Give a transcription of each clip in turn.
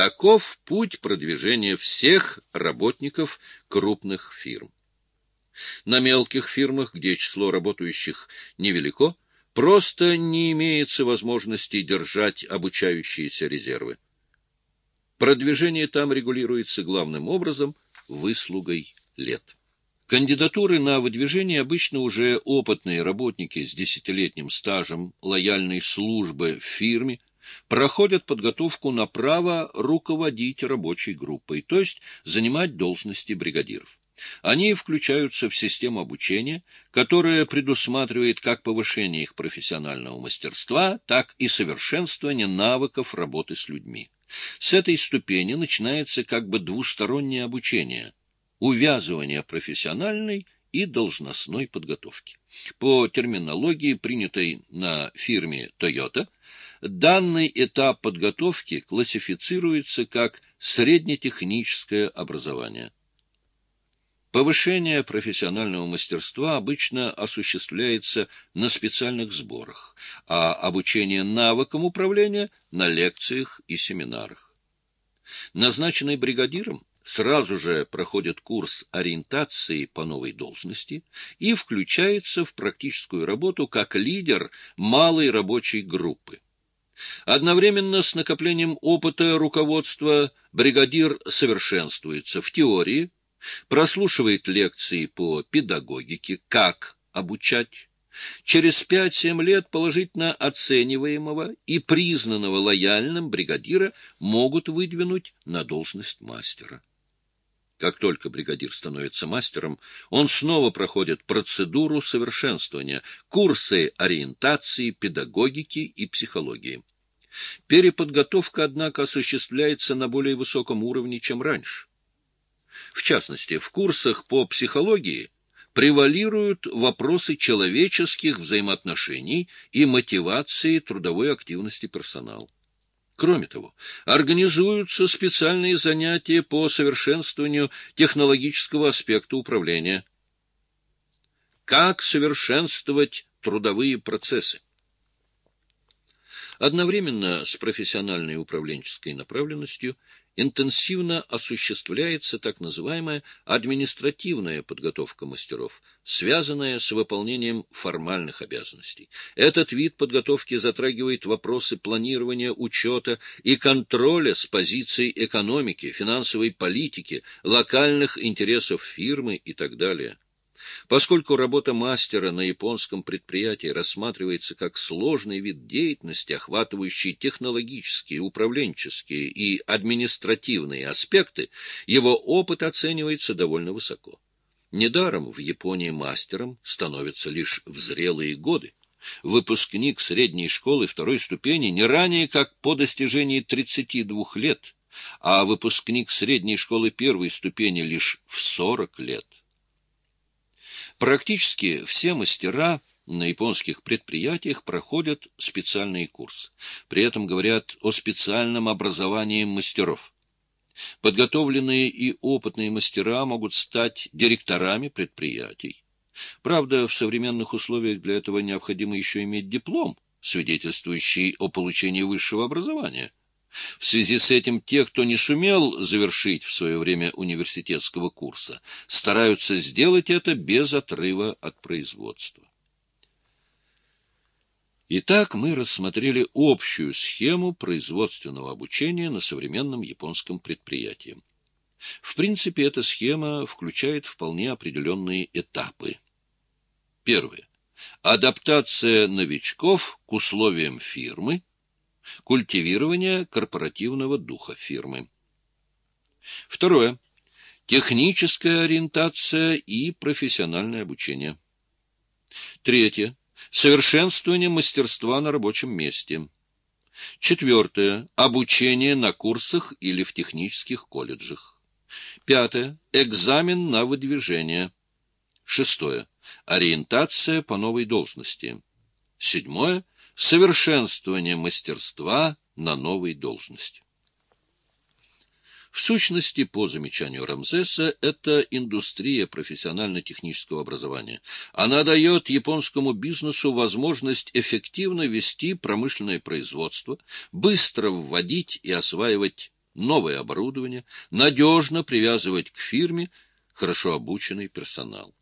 Таков путь продвижения всех работников крупных фирм. На мелких фирмах, где число работающих невелико, просто не имеется возможности держать обучающиеся резервы. Продвижение там регулируется главным образом выслугой лет. Кандидатуры на выдвижение обычно уже опытные работники с десятилетним стажем лояльной службы в фирме проходят подготовку на право руководить рабочей группой, то есть занимать должности бригадиров. Они включаются в систему обучения, которая предусматривает как повышение их профессионального мастерства, так и совершенствование навыков работы с людьми. С этой ступени начинается как бы двустороннее обучение, увязывание профессиональной и должностной подготовки. По терминологии, принятой на фирме Toyota, данный этап подготовки классифицируется как среднетехническое образование – Повышение профессионального мастерства обычно осуществляется на специальных сборах, а обучение навыкам управления – на лекциях и семинарах. Назначенный бригадиром сразу же проходит курс ориентации по новой должности и включается в практическую работу как лидер малой рабочей группы. Одновременно с накоплением опыта руководства бригадир совершенствуется в теории – прослушивает лекции по педагогике, как обучать. Через пять-семь лет положительно оцениваемого и признанного лояльным бригадира могут выдвинуть на должность мастера. Как только бригадир становится мастером, он снова проходит процедуру совершенствования, курсы ориентации, педагогики и психологии. Переподготовка, однако, осуществляется на более высоком уровне, чем раньше. В частности, в курсах по психологии превалируют вопросы человеческих взаимоотношений и мотивации трудовой активности персонала. Кроме того, организуются специальные занятия по совершенствованию технологического аспекта управления. Как совершенствовать трудовые процессы? Одновременно с профессиональной управленческой направленностью – интенсивно осуществляется так называемая административная подготовка мастеров, связанная с выполнением формальных обязанностей. Этот вид подготовки затрагивает вопросы планирования, учета и контроля с позиций экономики, финансовой политики, локальных интересов фирмы и так далее. Поскольку работа мастера на японском предприятии рассматривается как сложный вид деятельности, охватывающий технологические, управленческие и административные аспекты, его опыт оценивается довольно высоко. Недаром в Японии мастером становятся лишь в зрелые годы. Выпускник средней школы второй ступени не ранее, как по достижении 32 лет, а выпускник средней школы первой ступени лишь в 40 лет. Практически все мастера на японских предприятиях проходят специальный курс. При этом говорят о специальном образовании мастеров. Подготовленные и опытные мастера могут стать директорами предприятий. Правда, в современных условиях для этого необходимо еще иметь диплом, свидетельствующий о получении высшего образования. В связи с этим те, кто не сумел завершить в свое время университетского курса, стараются сделать это без отрыва от производства. Итак, мы рассмотрели общую схему производственного обучения на современном японском предприятии. В принципе, эта схема включает вполне определенные этапы. Первое. Адаптация новичков к условиям фирмы – Культивирование корпоративного духа фирмы. Второе. Техническая ориентация и профессиональное обучение. Третье. Совершенствование мастерства на рабочем месте. Четвертое. Обучение на курсах или в технических колледжах. Пятое. Экзамен на выдвижение. Шестое. Ориентация по новой должности. Седьмое совершенствование мастерства на новой должности. В сущности, по замечанию Рамзеса, это индустрия профессионально-технического образования. Она дает японскому бизнесу возможность эффективно вести промышленное производство, быстро вводить и осваивать новое оборудование, надежно привязывать к фирме хорошо обученный персонал.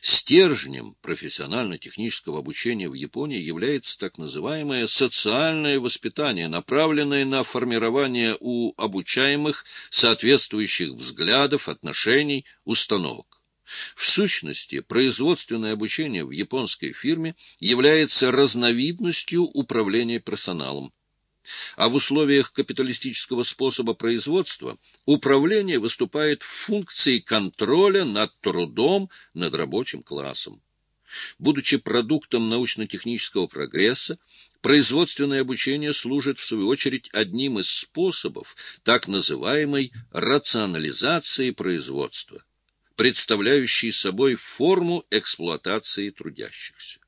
Стержнем профессионально-технического обучения в Японии является так называемое социальное воспитание, направленное на формирование у обучаемых соответствующих взглядов, отношений, установок. В сущности, производственное обучение в японской фирме является разновидностью управления персоналом. А в условиях капиталистического способа производства управление выступает в функции контроля над трудом, над рабочим классом. Будучи продуктом научно-технического прогресса, производственное обучение служит, в свою очередь, одним из способов так называемой рационализации производства, представляющей собой форму эксплуатации трудящихся.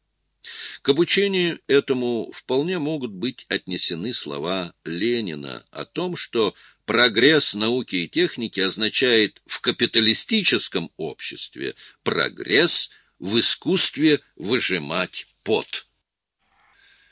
К обучению этому вполне могут быть отнесены слова Ленина о том, что прогресс науки и техники означает в капиталистическом обществе прогресс в искусстве выжимать пот.